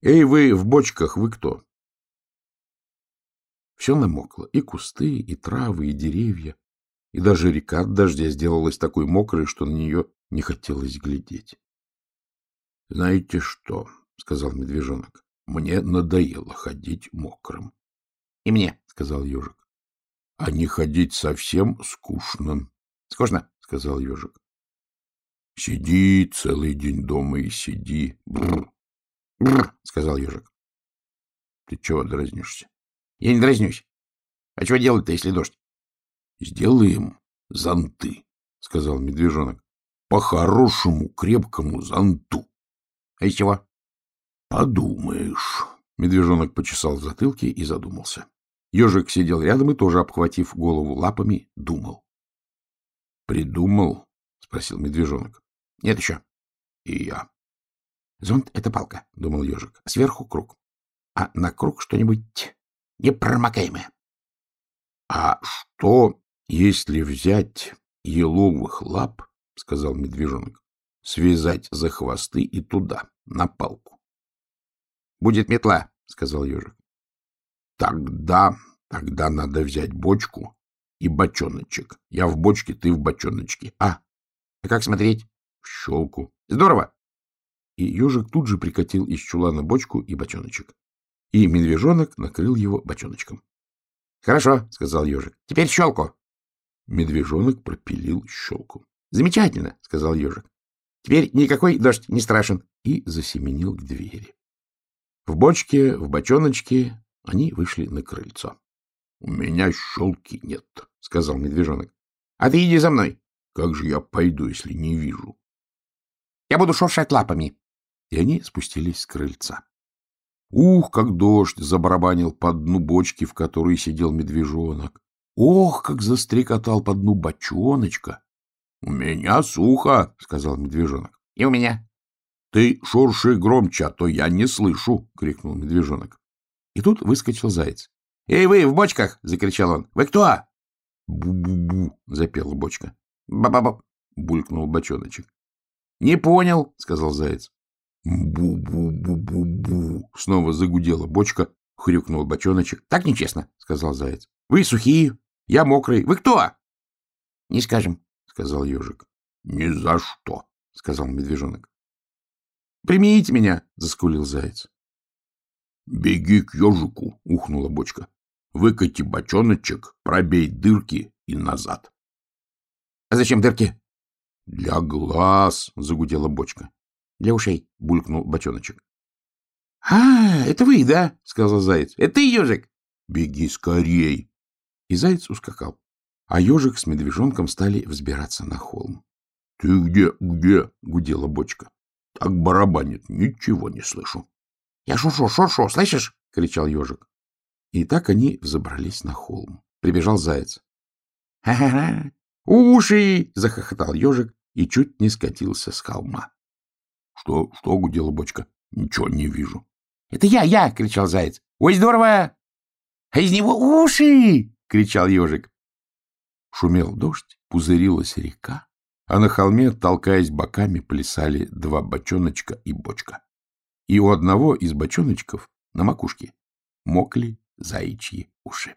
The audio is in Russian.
Эй, вы в бочках, вы кто? Все намокло, и кусты, и травы, и деревья, и даже река от дождя сделалась такой мокрой, что на нее не хотелось глядеть. — Знаете что, — сказал медвежонок, — мне надоело ходить мокрым. — И мне, — сказал ежик. — А не ходить совсем скучно. — Скучно, — сказал ежик. — Сиди целый день дома и сиди. Бррр. — Бррр, — сказал ежик. — Ты чего дразнишься? — Я не дразнюсь. А чего делать-то, если дождь? — Сделаем зонты, — сказал медвежонок. — По-хорошему крепкому зонту. — А из чего? — Подумаешь. Медвежонок почесал в затылке и задумался. Ежик сидел рядом и, тоже обхватив голову лапами, думал. — Придумал? — спросил медвежонок. — Нет еще. — И я. — Зонт — это палка, — думал ежик. — Сверху круг. А на круг что-нибудь непромокаемое. — А что, если взять еловых лап, — сказал медвежонок, — связать за хвосты и туда, на палку? — Будет метла, — сказал ежик. — Тогда, тогда надо взять бочку и бочоночек. Я в бочке, ты в бочоночке. А, а как смотреть? В щелку. Здорово. И ежик тут же прикатил из чулана бочку и бочоночек. И медвежонок накрыл его бочоночком. — Хорошо, — сказал ежик. — Теперь щелку. Медвежонок пропилил щелку. — Замечательно, — сказал ежик. — Теперь никакой дождь не страшен. И засеменил к двери. В бочке, в бочоночке они вышли на крыльцо. — У меня щелки нет, — сказал медвежонок. — А ты иди за мной. — Как же я пойду, если не вижу? — Я буду шуршать лапами. И они спустились с крыльца. Ух, как дождь забарабанил по дну бочки, в которой сидел медвежонок. Ох, как застрекотал по дну бочоночка. — У меня сухо, — сказал медвежонок. — И у меня. — Ты шурши громче, а то я не слышу, — крикнул медвежонок. И тут выскочил заяц. — Эй, вы в бочках! — закричал он. — Вы кто? Бу-бу-бу, — запела бочка. — Ба-ба-ба, — булькнул бочоночек. — Не понял, — сказал заяц. Бу-бу-бу-бу-бу. Снова загудела бочка, хрюкнул бочоночек. — Так нечестно, — сказал заяц. — Вы сухие, я мокрый. Вы кто? — Не скажем, — сказал ежик. — Ни за что, — сказал медвежонок. — Примите меня, — заскулил заяц. — Беги к ежику, — ухнула бочка. — Выкати бочоночек, пробей дырки и назад. — А зачем дырки? — Для глаз, — загудела бочка. — Для ушей, — булькнул бочоночек. — А, это вы, да? — сказал заяц. — Это ты, ежик? — Беги скорей. И заяц ускакал, а ежик с медвежонком стали взбираться на холм. — Ты где, где? — гудела бочка. — Так барабанит, ничего не слышу. — Я шуршу, шуршу, слышишь? — кричал ежик. И так они взобрались на холм. Прибежал заяц. «Ха-ха-ха! Уши!» — захохотал ежик и чуть не скатился с холма. — Что, что гудела бочка? Ничего не вижу. — Это я, я! — кричал заяц. — Ой, здорово! — А из него уши! — кричал ежик. Шумел дождь, пузырилась река, а на холме, толкаясь боками, плясали два бочоночка и бочка. И у одного из бочоночков на макушке мокли заячьи уши.